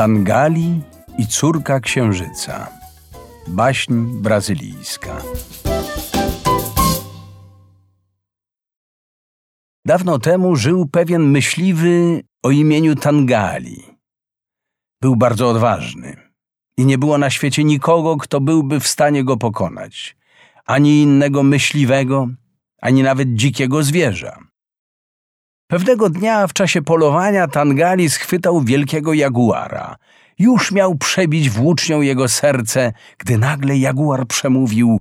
Tangali i córka księżyca. Baśń brazylijska. Dawno temu żył pewien myśliwy o imieniu Tangali. Był bardzo odważny i nie było na świecie nikogo, kto byłby w stanie go pokonać. Ani innego myśliwego, ani nawet dzikiego zwierza. Pewnego dnia w czasie polowania Tangali schwytał wielkiego jaguara. Już miał przebić włócznią jego serce, gdy nagle jaguar przemówił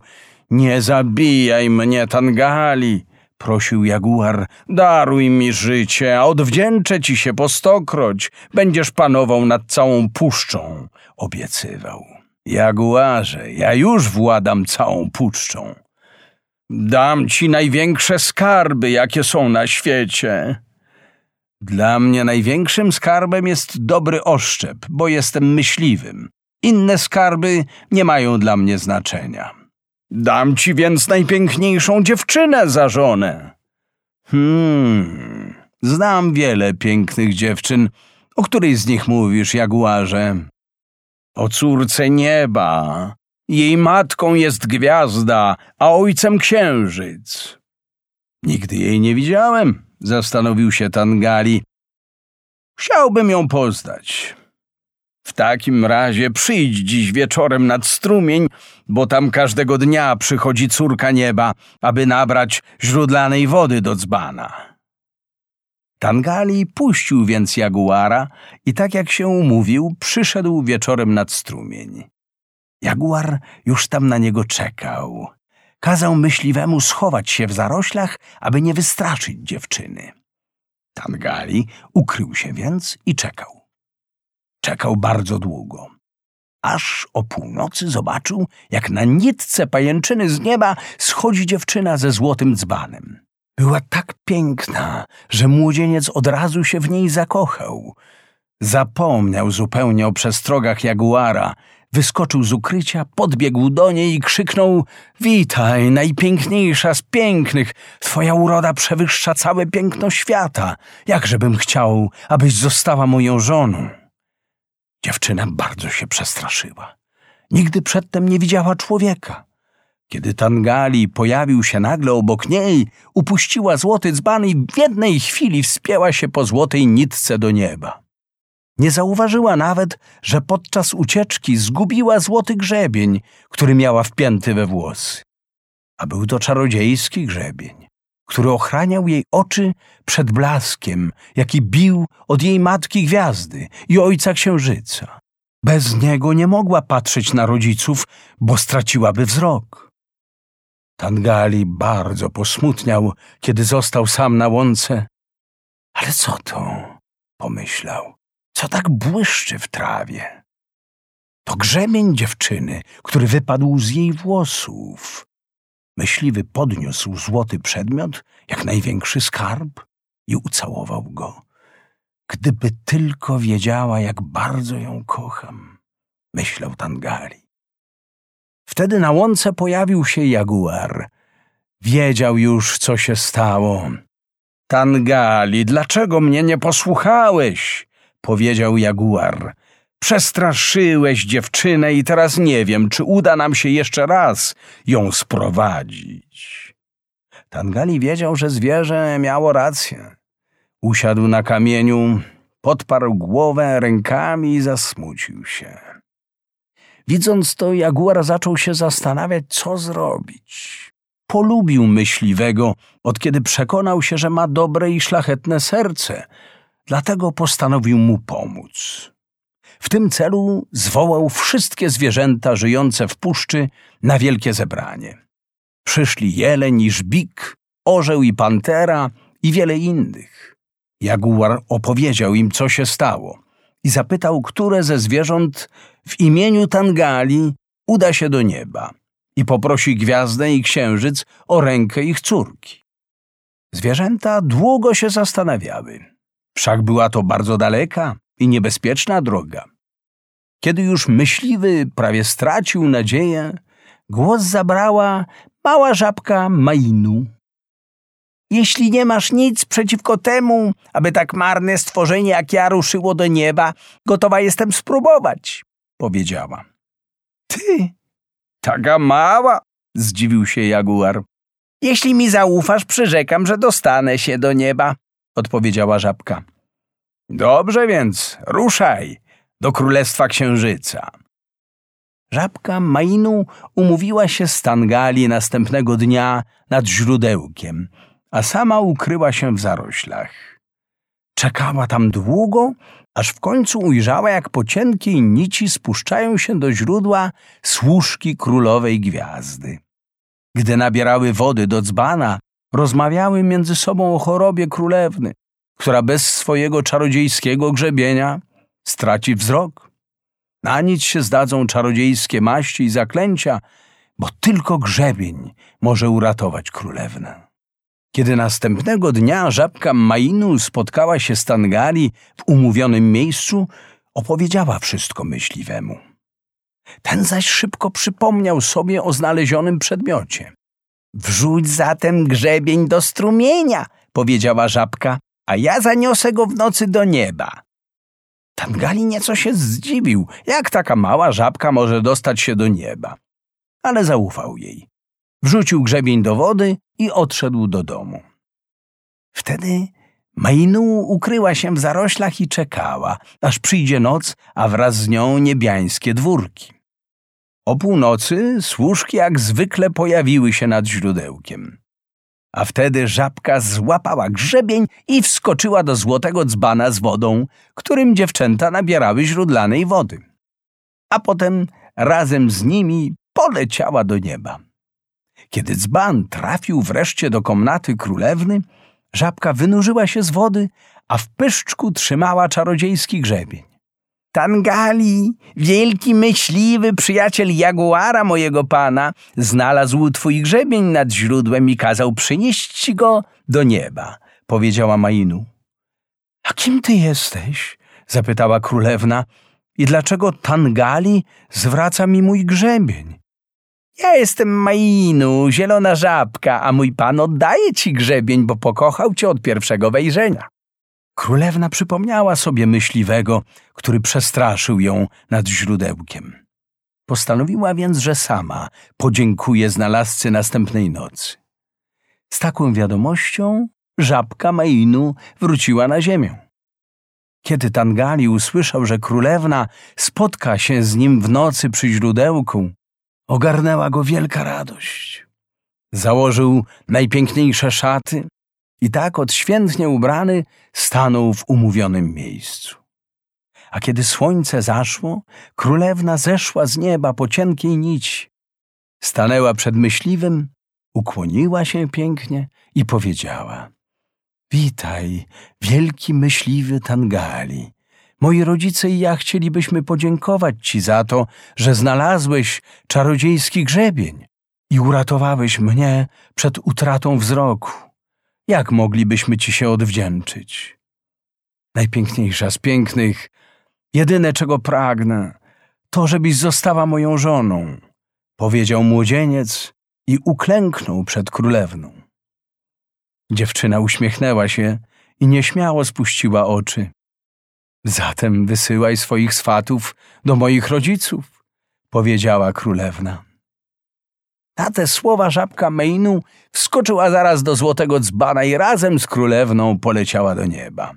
Nie zabijaj mnie, Tangali! Prosił jaguar, daruj mi życie, a odwdzięczę ci się po stokroć. Będziesz panował nad całą puszczą, obiecywał. Jaguarze, ja już władam całą puszczą. Dam ci największe skarby, jakie są na świecie. Dla mnie największym skarbem jest dobry oszczep, bo jestem myśliwym. Inne skarby nie mają dla mnie znaczenia. Dam ci więc najpiękniejszą dziewczynę za żonę. Hmm, znam wiele pięknych dziewczyn. O której z nich mówisz, jaguarze? O córce nieba. Jej matką jest gwiazda, a ojcem księżyc. Nigdy jej nie widziałem, zastanowił się Tangali. Chciałbym ją poznać. W takim razie przyjdź dziś wieczorem nad strumień, bo tam każdego dnia przychodzi córka nieba, aby nabrać źródlanej wody do dzbana. Tangali puścił więc jaguara i tak jak się umówił, przyszedł wieczorem nad strumień. Jaguar już tam na niego czekał. Kazał myśliwemu schować się w zaroślach, aby nie wystraszyć dziewczyny. Tangali ukrył się więc i czekał. Czekał bardzo długo. Aż o północy zobaczył, jak na nitce pajęczyny z nieba schodzi dziewczyna ze złotym dzbanem. Była tak piękna, że młodzieniec od razu się w niej zakochał. Zapomniał zupełnie o przestrogach jaguara, wyskoczył z ukrycia, podbiegł do niej i krzyknął Witaj, najpiękniejsza z pięknych, twoja uroda przewyższa całe piękno świata. Jakżebym chciał, abyś została moją żoną. Dziewczyna bardzo się przestraszyła. Nigdy przedtem nie widziała człowieka. Kiedy Tangali pojawił się nagle obok niej, upuściła złoty dzban i w jednej chwili wspięła się po złotej nitce do nieba. Nie zauważyła nawet, że podczas ucieczki zgubiła złoty grzebień, który miała wpięty we włosy. A był to czarodziejski grzebień, który ochraniał jej oczy przed blaskiem, jaki bił od jej matki gwiazdy i ojca księżyca. Bez niego nie mogła patrzeć na rodziców, bo straciłaby wzrok. Tangali bardzo posmutniał, kiedy został sam na łące. Ale co to? pomyślał. Co tak błyszczy w trawie? To grzebień dziewczyny, który wypadł z jej włosów. Myśliwy podniósł złoty przedmiot, jak największy skarb, i ucałował go. Gdyby tylko wiedziała, jak bardzo ją kocham, myślał Tangali. Wtedy na łące pojawił się jaguar. Wiedział już, co się stało. Tangali, dlaczego mnie nie posłuchałeś? Powiedział jaguar. Przestraszyłeś dziewczynę i teraz nie wiem, czy uda nam się jeszcze raz ją sprowadzić. Tangali wiedział, że zwierzę miało rację. Usiadł na kamieniu, podparł głowę rękami i zasmucił się. Widząc to, jaguar zaczął się zastanawiać, co zrobić. Polubił myśliwego, od kiedy przekonał się, że ma dobre i szlachetne serce, dlatego postanowił mu pomóc. W tym celu zwołał wszystkie zwierzęta żyjące w puszczy na wielkie zebranie. Przyszli jeleń i żbik, orzeł i pantera i wiele innych. Jaguar opowiedział im, co się stało i zapytał, które ze zwierząt w imieniu Tangali uda się do nieba i poprosi gwiazdę i księżyc o rękę ich córki. Zwierzęta długo się zastanawiały. Wszak była to bardzo daleka i niebezpieczna droga. Kiedy już myśliwy prawie stracił nadzieję, głos zabrała mała żabka Mainu. Jeśli nie masz nic przeciwko temu, aby tak marne stworzenie jak ja ruszyło do nieba, gotowa jestem spróbować, powiedziała. Ty, taka mała, zdziwił się jaguar. Jeśli mi zaufasz, przyrzekam, że dostanę się do nieba, odpowiedziała żabka. Dobrze więc, ruszaj do Królestwa Księżyca. Żabka Mainu umówiła się z Tangali następnego dnia nad źródełkiem, a sama ukryła się w zaroślach. Czekała tam długo, aż w końcu ujrzała, jak po cienkiej nici spuszczają się do źródła służki królowej gwiazdy. Gdy nabierały wody do dzbana, rozmawiały między sobą o chorobie królewny, która bez swojego czarodziejskiego grzebienia straci wzrok. Na nic się zdadzą czarodziejskie maści i zaklęcia, bo tylko grzebień może uratować królewnę. Kiedy następnego dnia żabka Mainu spotkała się z Tangali w umówionym miejscu, opowiedziała wszystko myśliwemu. Ten zaś szybko przypomniał sobie o znalezionym przedmiocie. Wrzuć zatem grzebień do strumienia, powiedziała żabka, a ja zaniosę go w nocy do nieba. Tangali nieco się zdziwił, jak taka mała żabka może dostać się do nieba. Ale zaufał jej. Wrzucił grzebień do wody i odszedł do domu. Wtedy Mainu ukryła się w zaroślach i czekała, aż przyjdzie noc, a wraz z nią niebiańskie dwórki. O północy służki jak zwykle pojawiły się nad źródełkiem. A wtedy żabka złapała grzebień i wskoczyła do złotego dzbana z wodą, którym dziewczęta nabierały źródlanej wody. A potem razem z nimi poleciała do nieba. Kiedy dzban trafił wreszcie do komnaty królewny, żabka wynurzyła się z wody, a w pyszczku trzymała czarodziejski grzebień. Tangali, wielki myśliwy przyjaciel jaguara mojego pana, znalazł twój grzebień nad źródłem i kazał przynieść ci go do nieba, powiedziała Mainu. A kim ty jesteś? zapytała królewna. I dlaczego Tangali zwraca mi mój grzebień? Ja jestem Mainu, zielona żabka, a mój pan oddaje ci grzebień, bo pokochał cię od pierwszego wejrzenia. Królewna przypomniała sobie myśliwego, który przestraszył ją nad źródełkiem. Postanowiła więc, że sama podziękuje znalazcy następnej nocy. Z taką wiadomością żabka Mainu wróciła na ziemię. Kiedy Tangali usłyszał, że królewna spotka się z nim w nocy przy źródełku, ogarnęła go wielka radość. Założył najpiękniejsze szaty i tak odświętnie ubrany stanął w umówionym miejscu. A kiedy słońce zaszło, królewna zeszła z nieba po cienkiej nici. Stanęła przed myśliwym, ukłoniła się pięknie i powiedziała — Witaj, wielki myśliwy Tangali. Moi rodzice i ja chcielibyśmy podziękować Ci za to, że znalazłeś czarodziejski grzebień i uratowałeś mnie przed utratą wzroku. Jak moglibyśmy Ci się odwdzięczyć? Najpiękniejsza z pięknych, jedyne czego pragnę, to żebyś została moją żoną, powiedział młodzieniec i uklęknął przed królewną. Dziewczyna uśmiechnęła się i nieśmiało spuściła oczy. Zatem wysyłaj swoich swatów do moich rodziców, powiedziała królewna. Na te słowa żabka Meinu wskoczyła zaraz do złotego dzbana i razem z królewną poleciała do nieba.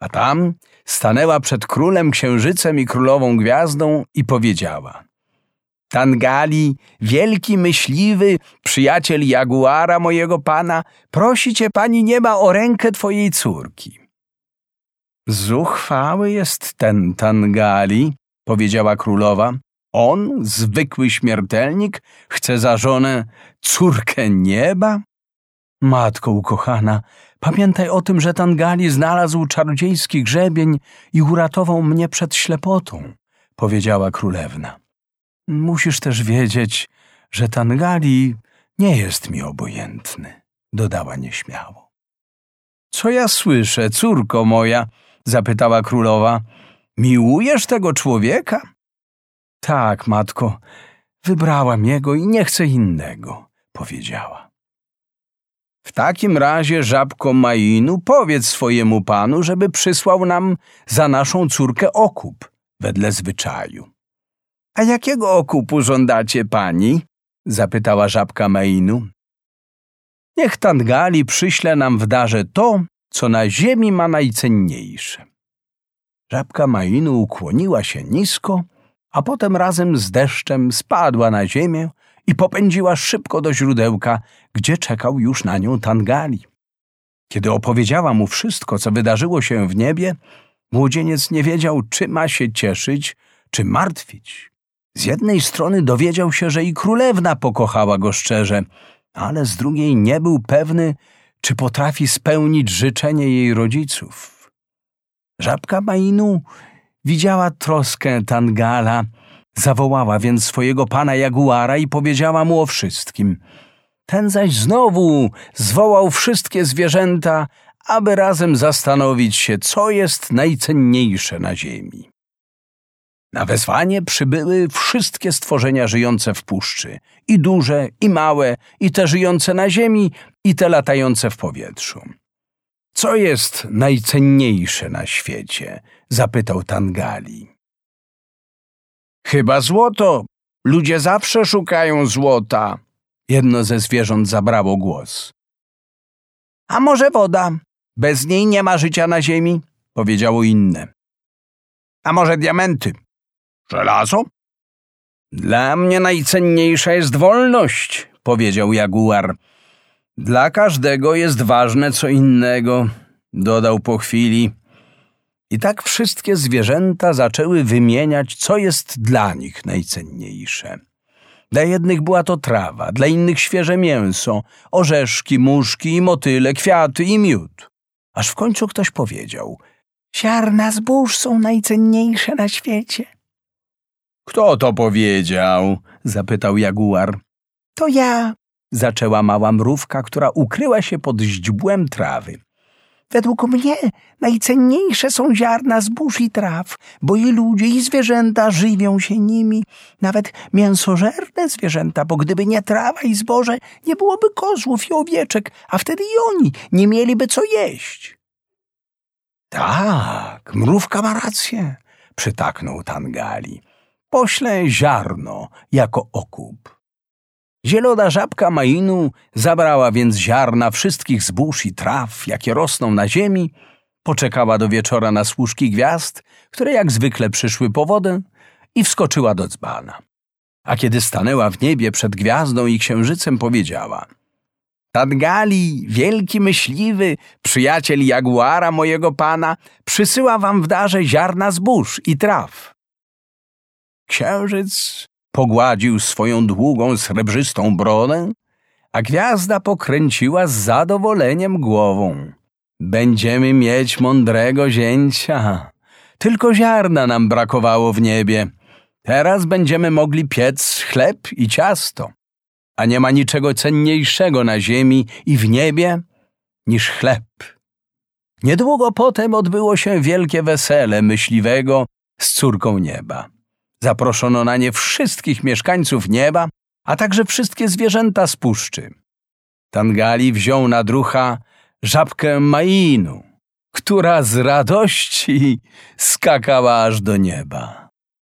A tam stanęła przed królem, księżycem i królową gwiazdą i powiedziała – Tangali, wielki myśliwy, przyjaciel jaguara mojego pana, prosi cię pani nieba o rękę twojej córki. Zuchwały jest ten Tangali, powiedziała królowa. On, zwykły śmiertelnik, chce za żonę córkę nieba? Matko ukochana, pamiętaj o tym, że Tangali znalazł czarodziejski grzebień i uratował mnie przed ślepotą, powiedziała królewna. Musisz też wiedzieć, że Tangali nie jest mi obojętny, dodała nieśmiało. Co ja słyszę, córko moja? zapytała królowa. Miłujesz tego człowieka? Tak, matko, wybrałam jego i nie chcę innego, powiedziała. W takim razie, żabko Mainu, powiedz swojemu panu, żeby przysłał nam za naszą córkę okup, wedle zwyczaju. A jakiego okupu żądacie pani? zapytała żabka Mainu. Niech Tangali przyśle nam w darze to, co na ziemi ma najcenniejsze. Żabka Mainu ukłoniła się nisko, a potem razem z deszczem spadła na ziemię i popędziła szybko do źródełka, gdzie czekał już na nią Tangali. Kiedy opowiedziała mu wszystko, co wydarzyło się w niebie, młodzieniec nie wiedział, czy ma się cieszyć, czy martwić. Z jednej strony dowiedział się, że i królewna pokochała go szczerze, ale z drugiej nie był pewny, czy potrafi spełnić życzenie jej rodziców. Żabka Mainu widziała troskę Tangala, zawołała więc swojego pana Jaguara i powiedziała mu o wszystkim. Ten zaś znowu zwołał wszystkie zwierzęta, aby razem zastanowić się, co jest najcenniejsze na ziemi. Na wezwanie przybyły wszystkie stworzenia żyjące w puszczy, i duże, i małe, i te żyjące na ziemi, i te latające w powietrzu. Co jest najcenniejsze na świecie? zapytał Tangali. Chyba złoto. Ludzie zawsze szukają złota. Jedno ze zwierząt zabrało głos. A może woda? Bez niej nie ma życia na ziemi, powiedziało inne. A może diamenty? Żelazo? Dla mnie najcenniejsza jest wolność, powiedział Jaguar. Dla każdego jest ważne co innego, dodał po chwili. I tak wszystkie zwierzęta zaczęły wymieniać, co jest dla nich najcenniejsze. Dla jednych była to trawa, dla innych świeże mięso, orzeszki, muszki i motyle, kwiaty i miód. Aż w końcu ktoś powiedział: Ziarna zbóż są najcenniejsze na świecie. Kto to powiedział? zapytał jaguar. To ja, zaczęła mała mrówka, która ukryła się pod źdźbłem trawy. Według mnie najcenniejsze są ziarna zbóż i traw, bo i ludzie, i zwierzęta żywią się nimi, nawet mięsożerne zwierzęta, bo gdyby nie trawa i zboże, nie byłoby kozłów i owieczek, a wtedy i oni nie mieliby co jeść. Tak, mrówka ma rację, przytaknął Tangali. Poślę ziarno jako okup. Zielona żabka Mainu zabrała więc ziarna wszystkich zbóż i traw, jakie rosną na ziemi, poczekała do wieczora na służki gwiazd, które jak zwykle przyszły po wodę i wskoczyła do dzbana. A kiedy stanęła w niebie przed gwiazdą i księżycem, powiedziała Tadgali, wielki myśliwy, przyjaciel jaguara mojego pana, przysyła wam w darze ziarna zbóż i traw. Księżyc pogładził swoją długą, srebrzystą brodę, a gwiazda pokręciła z zadowoleniem głową. Będziemy mieć mądrego zięcia. Tylko ziarna nam brakowało w niebie. Teraz będziemy mogli piec chleb i ciasto. A nie ma niczego cenniejszego na ziemi i w niebie niż chleb. Niedługo potem odbyło się wielkie wesele myśliwego z córką nieba. Zaproszono na nie wszystkich mieszkańców nieba, a także wszystkie zwierzęta z puszczy. Tangali wziął na drucha żabkę Mainu, która z radości skakała aż do nieba.